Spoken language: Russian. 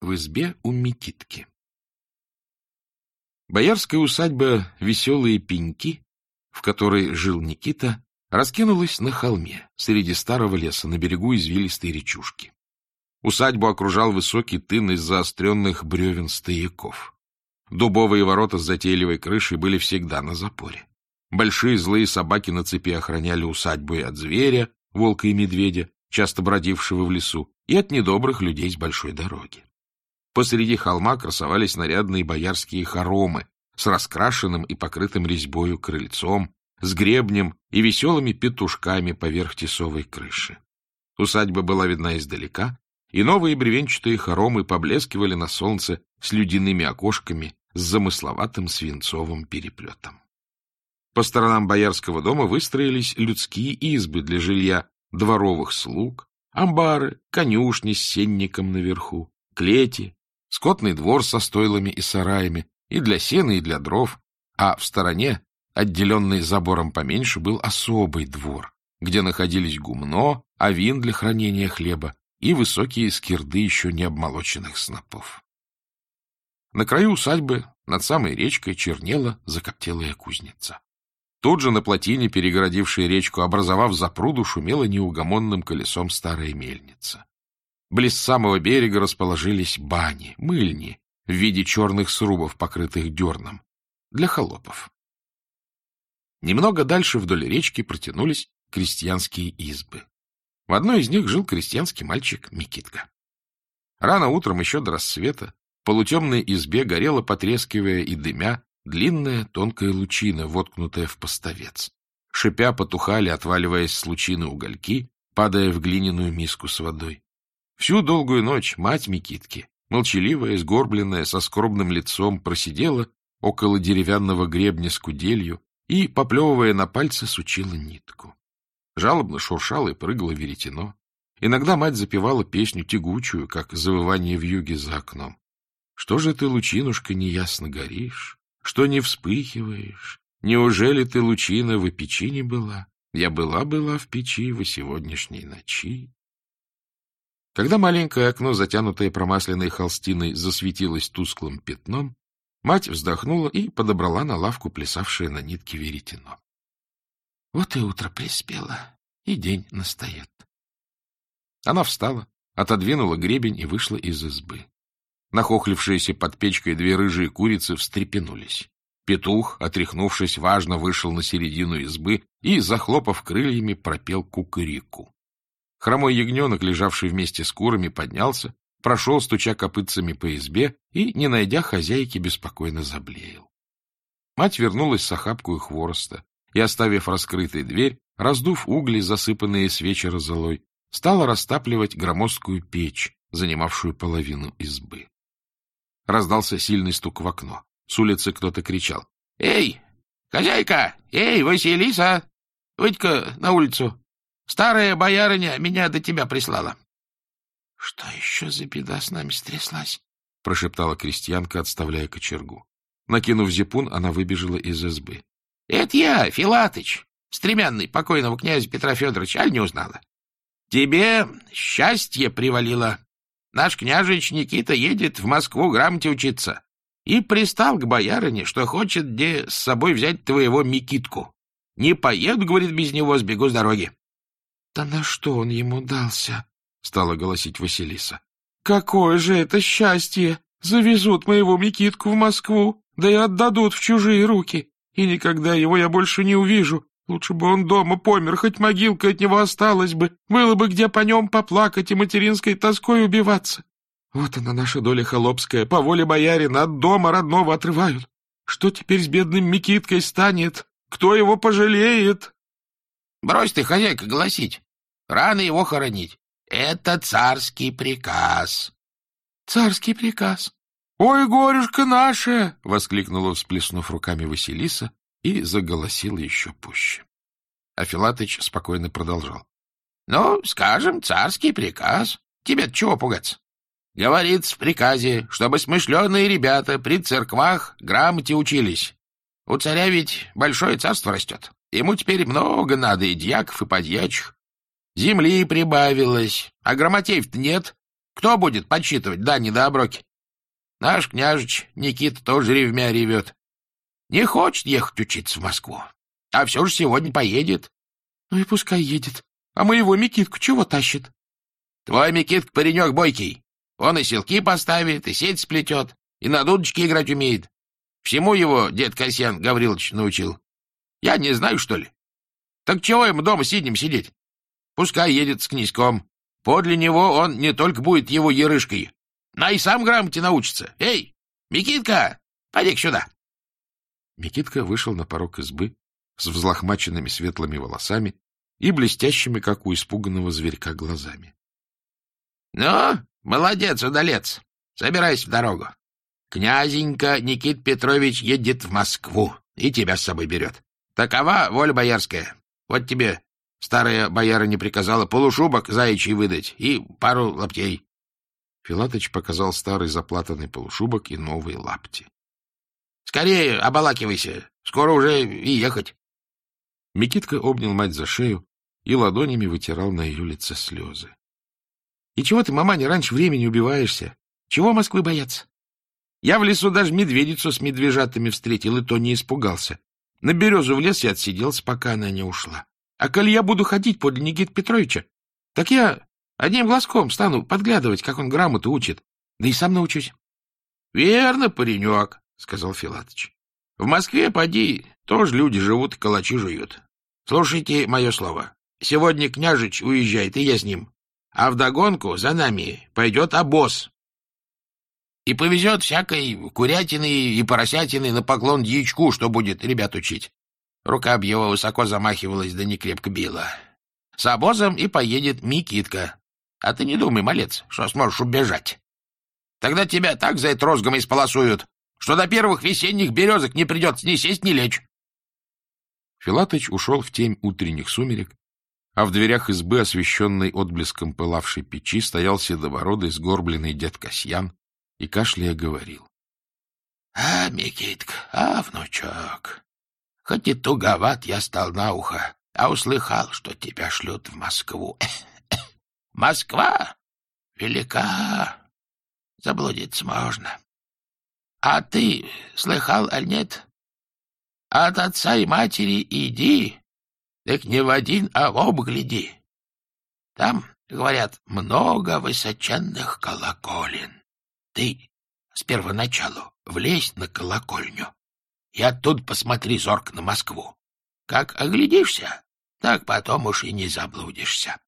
в избе у Микитки. Боярская усадьба «Веселые пеньки», в которой жил Никита, раскинулась на холме среди старого леса на берегу извилистой речушки. Усадьбу окружал высокий тын из заостренных бревен стояков. Дубовые ворота с затейливой крышей были всегда на запоре. Большие злые собаки на цепи охраняли усадьбу и от зверя, волка и медведя, часто бродившего в лесу, и от недобрых людей с большой дороги. Посреди холма красовались нарядные боярские хоромы с раскрашенным и покрытым резьбою крыльцом, с гребнем и веселыми петушками поверх тесовой крыши. Усадьба была видна издалека, и новые бревенчатые хоромы поблескивали на солнце с людяными окошками с замысловатым свинцовым переплетом. По сторонам боярского дома выстроились людские избы для жилья дворовых слуг, амбары, конюшни с сенником наверху, клети, скотный двор со стойлами и сараями, и для сена, и для дров, а в стороне, отделенный забором поменьше, был особый двор, где находились гумно, авин для хранения хлеба и высокие скирды еще не обмолоченных снопов. На краю усадьбы, над самой речкой, чернела закоптелая кузница. Тут же на плотине, перегородившей речку, образовав запруду, шумела неугомонным колесом старая мельница. Близ самого берега расположились бани, мыльни в виде черных срубов, покрытых дерном, для холопов. Немного дальше вдоль речки протянулись крестьянские избы. В одной из них жил крестьянский мальчик Микитка. Рано утром, еще до рассвета, в полутемной избе горела, потрескивая и дымя, длинная тонкая лучина, воткнутая в поставец. Шипя потухали, отваливаясь с лучины угольки, падая в глиняную миску с водой. Всю долгую ночь мать Микитки, молчаливая, сгорбленная, со скорбным лицом, просидела около деревянного гребня с куделью и, поплевывая на пальцы, сучила нитку. Жалобно шуршало и прыгало веретено. Иногда мать запевала песню тягучую, как завывание в юге за окном. Что же ты, лучинушка, неясно горишь? Что не вспыхиваешь? Неужели ты, лучина, в печи не была? Я была-была в печи во сегодняшней ночи. Когда маленькое окно, затянутое промасленной холстиной, засветилось тусклым пятном, мать вздохнула и подобрала на лавку плясавшее на нитке веретено. Вот и утро приспело, и день настает. Она встала, отодвинула гребень и вышла из избы. Нахохлившиеся под печкой две рыжие курицы встрепенулись. Петух, отряхнувшись, важно вышел на середину избы и, захлопав крыльями, пропел кукареку. Хромой ягненок, лежавший вместе с курами, поднялся, прошел, стуча копытцами по избе, и, не найдя хозяйки, беспокойно заблеял. Мать вернулась с охапкой хвороста и, оставив раскрытой дверь, раздув угли, засыпанные с вечера золой, стала растапливать громоздкую печь, занимавшую половину избы. Раздался сильный стук в окно. С улицы кто-то кричал. — Эй, хозяйка! Эй, Василиса! Выйдь-ка на улицу. Старая боярыня меня до тебя прислала. — Что еще за беда с нами стряслась? — прошептала крестьянка, отставляя кочергу. Накинув зипун, она выбежала из избы. — Это я, Филатыч, стремянный покойного князя Петра Федоровича, аль не узнала? Тебе счастье привалило. Наш княжич Никита едет в Москву грамоте учиться и пристал к боярине, что хочет где с собой взять твоего Микитку. Не поеду, говорит, без него, сбегу с дороги. — Да на что он ему дался? — стала голосить Василиса. — Какое же это счастье! Завезут моего Микитку в Москву, да и отдадут в чужие руки, и никогда его я больше не увижу. Лучше бы он дома помер, хоть могилка от него осталась бы, было бы где по нем поплакать и материнской тоской убиваться. Вот она, наша доля холопская, по воле боярина от дома родного отрывают. Что теперь с бедным Микиткой станет? Кто его пожалеет? — Брось ты, хозяйка, голосить. Рано его хоронить. Это царский приказ. — Царский приказ? Ой, горюшка наша! — воскликнула, всплеснув руками Василиса и заголосила еще пуще. А Филатыч спокойно продолжал. — Ну, скажем, царский приказ. тебе чего пугаться? Говорится в приказе, чтобы смышленые ребята при церквах грамоте учились. У царя ведь большое царство растет. Ему теперь много надо и дьяков, и подьячих. Земли прибавилось, а грамотеев-то нет. Кто будет подсчитывать дани да оброки? Наш княжич Никита тоже ревмя ревет. Не хочет ехать учиться в Москву, а все же сегодня поедет. Ну и пускай едет. А моего Микитку чего тащит? Твой Микитка паренек бойкий. Он и селки поставит, и сеть сплетет, и на дудочке играть умеет. Всему его дед Касьян Гаврилович научил. Я не знаю, что ли? Так чего ему дома сиднем сидеть? Пускай едет с князьком. Подле него он не только будет его ерышкой, но и сам грамоте научится. Эй, Микитка, поди сюда. Микитка вышел на порог избы с взлохмаченными светлыми волосами и блестящими, как у испуганного зверька, глазами. — Ну, молодец, удалец. Собирайся в дорогу. Князенька Никит Петрович едет в Москву и тебя с собой берет. Такова воля боярская. Вот тебе старая бояра не приказала полушубок заячий выдать и пару лаптей. Филатыч показал старый заплатанный полушубок и новые лапти. — Скорее обалакивайся, скоро уже и ехать. Микитка обнял мать за шею и ладонями вытирал на ее лице слезы. — И чего ты, маманя, раньше времени убиваешься? Чего Москвы бояться? Я в лесу даже медведицу с медвежатами встретил, и то не испугался. На березу в лес и отсиделся, пока она не ушла. А коли я буду ходить подле Никиты Петровича, так я одним глазком стану подглядывать, как он грамоту учит, да и сам научусь. — Верно, паренек, — сказал Филатыч. — В Москве, поди, тоже люди живут и калачи жуют. Слушайте мое слово. Сегодня княжич уезжает, и я с ним. А вдогонку за нами пойдет обоз. И повезет всякой курятины и поросятины на поклон дьячку, что будет ребят учить. Рука б его высоко замахивалась, да не крепко била. С обозом и поедет Микитка. А ты не думай, малец, что сможешь убежать. Тогда тебя так за это розгом исполосуют, что до первых весенних березок не придется ни сесть, ни лечь. Филатыч ушел в тень утренних сумерек, а в дверях избы, освещенной отблеском пылавшей печи, стоял седобородый сгорбленный дед Касьян и, кашляя, говорил. — А, Микитка, а, внучок, хоть и туговат я стал на ухо, а услыхал, что тебя шлют в Москву. Москва велика, заблудиться можно. А ты слыхал, аль нет? От отца и матери иди, так не в один, а в оба гляди. Там, говорят, много высоченных колоколен. Ты с первоначалу влезь на колокольню и оттуда посмотри зорко на Москву. Как оглядишься, так потом уж и не заблудишься.